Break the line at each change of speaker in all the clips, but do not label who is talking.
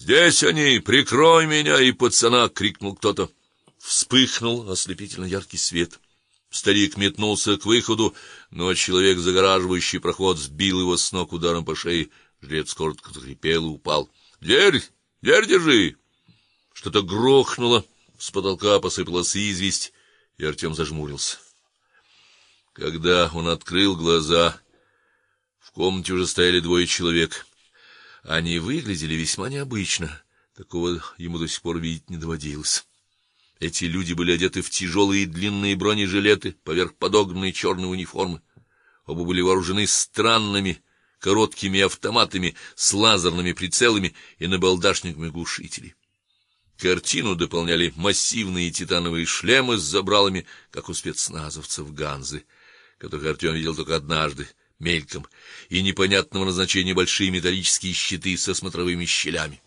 Здесь они, прикрой меня и пацана, крикнул кто-то. Вспыхнул ослепительно яркий свет. Старик метнулся к выходу, но человек, загораживающий проход, сбил его с ног ударом по шее. Жрец коротко захрипел и упал. "Дверь, дверь держи!" Что-то грохнуло, с потолка посыпалась известь, и Артем зажмурился. Когда он открыл глаза, в комнате уже стояли двое человек. Они выглядели весьма необычно. Такого ему до сих пор видеть не доводилось. Эти люди были одеты в тяжелые длинные бронежилеты поверх подогнанной черной униформы. Оба были вооружены странными короткими автоматами с лазерными прицелами и набалдашниками глушителей. Картину дополняли массивные титановые шлемы с забралами, как у спецназовцев Ганзы, которых Артем видел только однажды, мельком, и непонятного назначения большие металлические щиты со смотровыми щелями.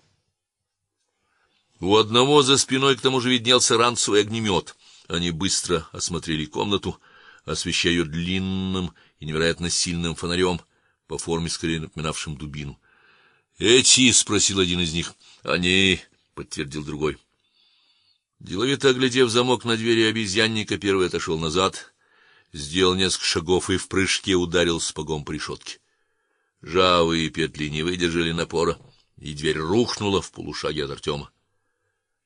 У одного за спиной к тому же виднелся ранцевый огнемет. Они быстро осмотрели комнату, освещая ее длинным и невероятно сильным фонарем, по форме скорее напоминавшим дубину. "Эти?" спросил один из них. "Они", подтвердил другой. Деловито оглядев замок на двери обезьянника, первый отошел назад, сделал несколько шагов и в прыжке ударил сапогом по решетке. Жавые петли не выдержали напора, и дверь рухнула в полушаге от Артема.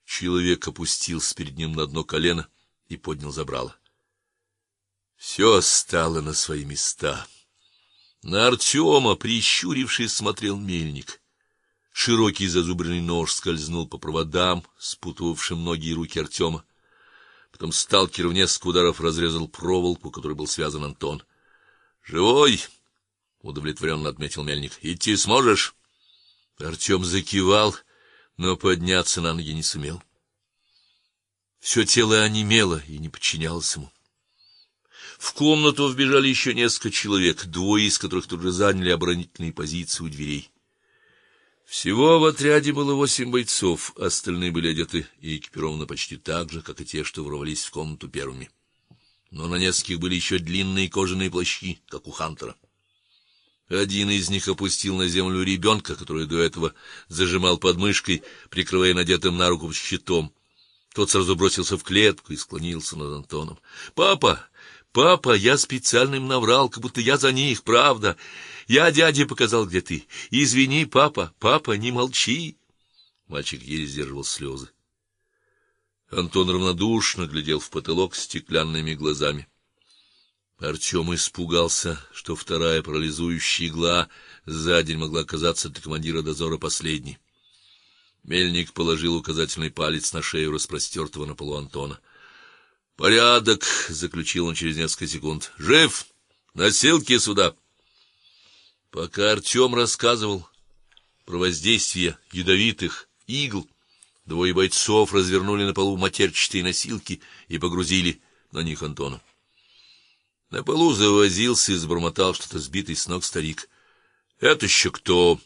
Человек опустился перед ним на одно колено и поднял забрало. Все стало на свои места. На Артема, прищурившись, смотрел мельник. Широкий зазубренный нож скользнул по проводам, спутывавшим ноги и руки Артема. Потом сталкер в несколько ударов разрезал проволоку, которой был связан Антон. "Живой?" удовлетворенно отметил мельник. "Идти сможешь?" Артем закивал но подняться на ноги не сумел. Все тело онемело и не подчинялось ему. В комнату вбежали еще несколько человек, двое из которых тут же заняли оборонительные позиции у дверей. Всего в отряде было восемь бойцов, остальные были одеты и экипированы почти так же, как и те, что ворвались в комнату первыми. Но на нескольких были еще длинные кожаные плащи, как у Хантера. Один из них опустил на землю ребенка, который до этого зажимал подмышкой, прикрывая надетым на руку щитом. Тот сразу бросился в клетку и склонился над Антоном. Папа, папа, я специально им наврал, как будто я за них, правда. Я дяде показал, где ты. Извини, папа, папа, не молчи. Мальчик еле сдерживал слезы. Антон равнодушно глядел в потолок стеклянными глазами. Артем испугался, что вторая парализующая игла за день могла оказаться для командира дозора последней. Мельник положил указательный палец на шею распростертого на полу Антона. "Порядок", заключил он через несколько секунд. "Жив? Носилки сюда". Пока Артем рассказывал про воздействие ядовитых игл, двое бойцов развернули на полу матерчатые носилки и погрузили на них Антона. На полу завозился и забормотал что-то сбитый с ног старик. "Это еще кто?"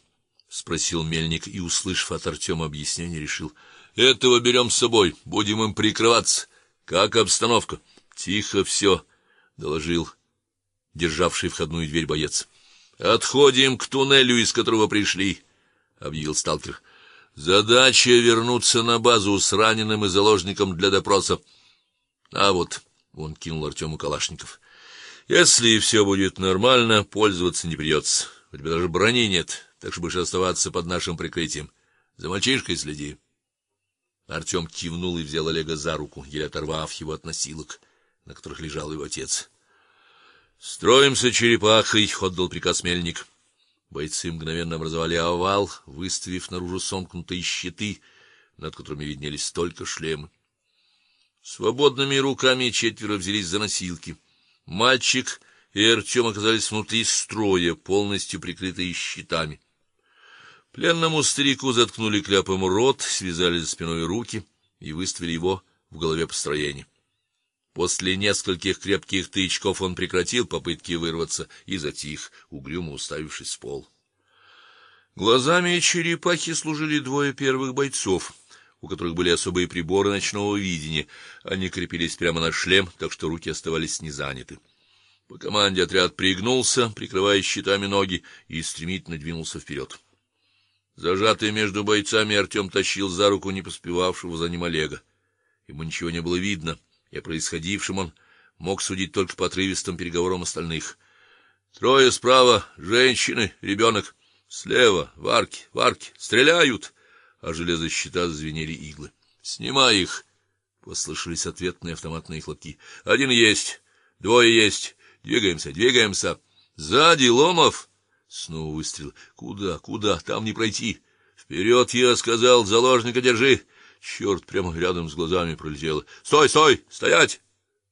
спросил мельник и, услышав от Артема объяснение, решил: "Этого берем с собой, будем им прикрываться. Как обстановка?" "Тихо все», — доложил державший входную дверь боец. "Отходим к туннелю, из которого пришли", объявил сталкер. "Задача вернуться на базу с раненым и заложником для допроса". А вот, он кинул Артему Калашников. Если все будет нормально, пользоваться не придется. У тебя даже брони нет, так что будешь оставаться под нашим прикрытием. За мальчишкой следи. Артем кивнул и взял Олега за руку, еле оторвав его от носилок, на которых лежал его отец. Строимся черепахой, отдал приказ мельник. Бойцы мгновенно образовали овал, выставив наружу сомкнутые щиты, над которыми виднелись только шлемы. Свободными руками четверо взялись за носилки. Мальчик и Артем оказались внутри строя, полностью прикрытые щитами. Пленному старику заткнули кляпом рот, связали за спиной руки и выставили его в голове построения. После нескольких крепких тычков он прекратил попытки вырваться и затих, угрюмо уставившись в пол. Глазами черепахи служили двое первых бойцов, у которых были особые приборы ночного видения. Они крепились прямо на шлем, так что руки оставались незаняты. По команде отряд пригнулся, прикрывая щитами ноги, и стремительно двинулся вперед. Зажатый между бойцами, Артем тащил за руку не поспевавшего за ним Олега. Ему ничего не было видно, и о происходившем он мог судить только по отрывистым переговорам остальных. Трое справа, женщины, ребенок. слева варки, варки, стреляют, а железощита зазвенели иглы. Снимай их, послышались ответные автоматные хлопки. Один есть, двое есть. Двигаемся, двигаемся. Сзади Ломов. Снова выстрел. Куда? Куда? Там не пройти. Вперед, я сказал, заложника держи. Черт, прямо рядом с глазами пролетело. Стой, стой, стоять.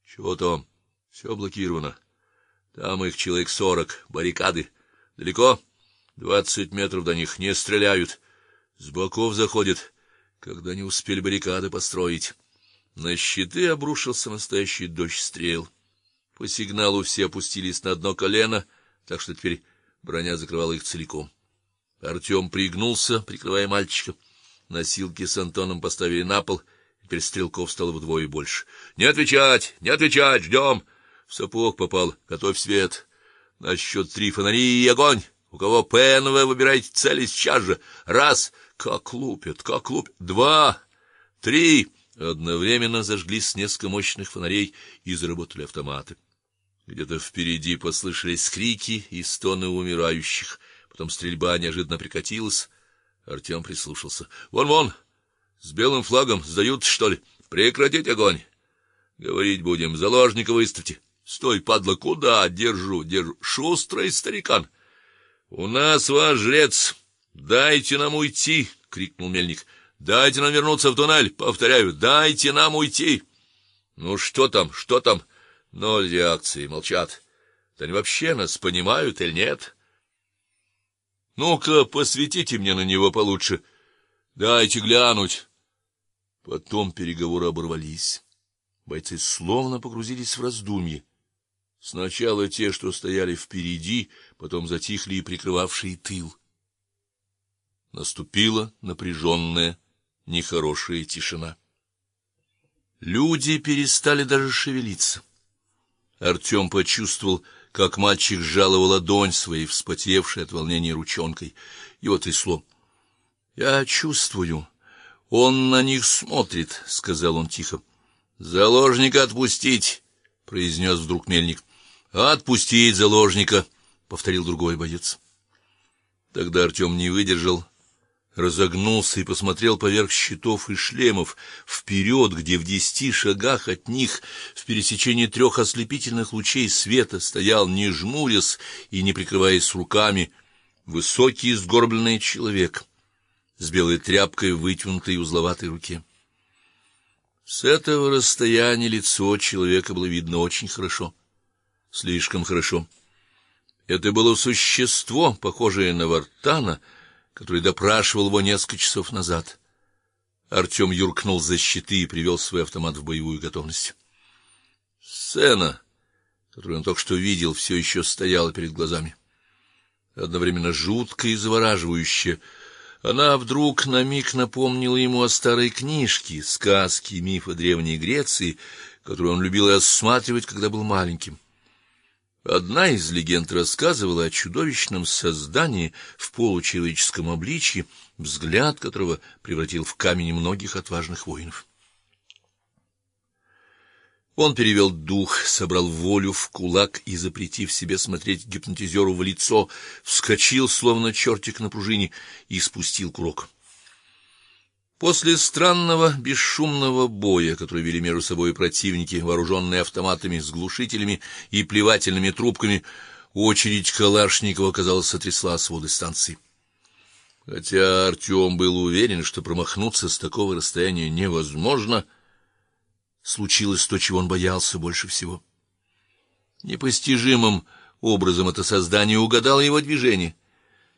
Чего там? Все блокировано. Там их человек сорок, баррикады. Далеко? Двадцать метров до них не стреляют. С боков заходят, когда не успели баррикады построить. На щиты обрушился настоящий дождь стрел. По сигналу все опустились на одно колено, так что теперь броня закрывала их целиком. Артем пригнулся, прикрывая мальчика. Носилки с Антоном поставили на пол, теперь стрелков стало вдвое больше. Не отвечать, не отвечать, ждем. В сапог попал. Готовь свет. На счет три фонари и огонь. У кого ПНВ, выбирайте цели сейчас же. Раз, как лупят, как лупят. Два, три. Одновременно зажглись несколько мощных фонарей и заработали автоматы. Где-то впереди послышались крики и стоны умирающих. Потом стрельба неожиданно прекратилась. Артем прислушался. Вон, вон. С белым флагом сдают, что ли? Прекратить огонь. Говорить будем. Заложника выставьте. Стой, падла, куда? Держу, держу. Шустрый старикан. У нас ваш жрец. Дайте нам уйти, крикнул мельник. Дайте нам вернуться в туннель, повторяю, дайте нам уйти. Ну что там? Что там? Ноль реакции, молчат. Да они вообще нас понимают или нет? Ну-ка, посветите мне на него получше. Дайте глянуть. Потом переговоры оборвались. Бойцы словно погрузились в раздумье. Сначала те, что стояли впереди, потом затихли и прикрывавшие тыл. Наступила напряженная нехорошая тишина. Люди перестали даже шевелиться. Артем почувствовал, как мальчик сжал его ладонь своей вспотевшей от волнения ручонкой. Его трясло. Я чувствую, он на них смотрит, сказал он тихо. Заложника отпустить, произнес вдруг мельник. Отпустить заложника, повторил другой боец. Тогда Артем не выдержал, разогнулся и посмотрел поверх щитов и шлемов вперед, где в десяти шагах от них, в пересечении трех ослепительных лучей света, стоял, не жмурясь и не прикрываясь руками, высокий сгорбленный человек с белой тряпкой в вытянутой узловатой руке. С этого расстояния лицо человека было видно очень хорошо, слишком хорошо. Это было существо, похожее на Вартана, который допрашивал его несколько часов назад. Артем юркнул за щиты и привел свой автомат в боевую готовность. Сцена, которую он только что видел, все еще стояла перед глазами. Одновременно жуткая и завораживающая. Она вдруг на миг напомнила ему о старой книжке, сказки и мифы древней Греции, которую он любил осматривать, когда был маленьким. Одна из легенд рассказывала о чудовищном создании в получеловеческом обличье, взгляд которого превратил в камень многих отважных воинов. Он перевел дух, собрал волю в кулак и, запретив себе смотреть гипнотизеру в лицо, вскочил, словно чертик на пружине, и спустил курок. После странного бесшумного боя, который вели между собой противники, вооруженные автоматами с глушителями и плевательными трубками, очередь Калашникова, казалось, сотрясла своды станции. Хотя Артем был уверен, что промахнуться с такого расстояния невозможно, случилось то, чего он боялся больше всего. Непостижимым образом это создание угадало его движение,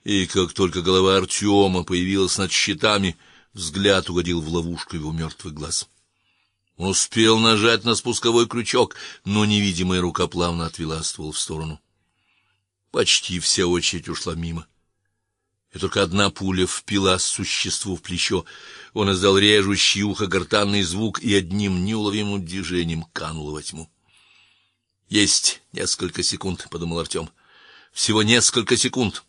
и как только голова Артема появилась над щитами, Взгляд угодил в ловушку его мертвых глаз. Он успел нажать на спусковой крючок, но невидимая рука плавно отвела ствол в сторону. Почти вся очередь ушла мимо. И только одна пуля впила существу в плечо. Он издал режущий ухо гортанный звук и одним неуловимым движением канул во тьму. Есть несколько секунд, подумал Артем. Всего несколько секунд.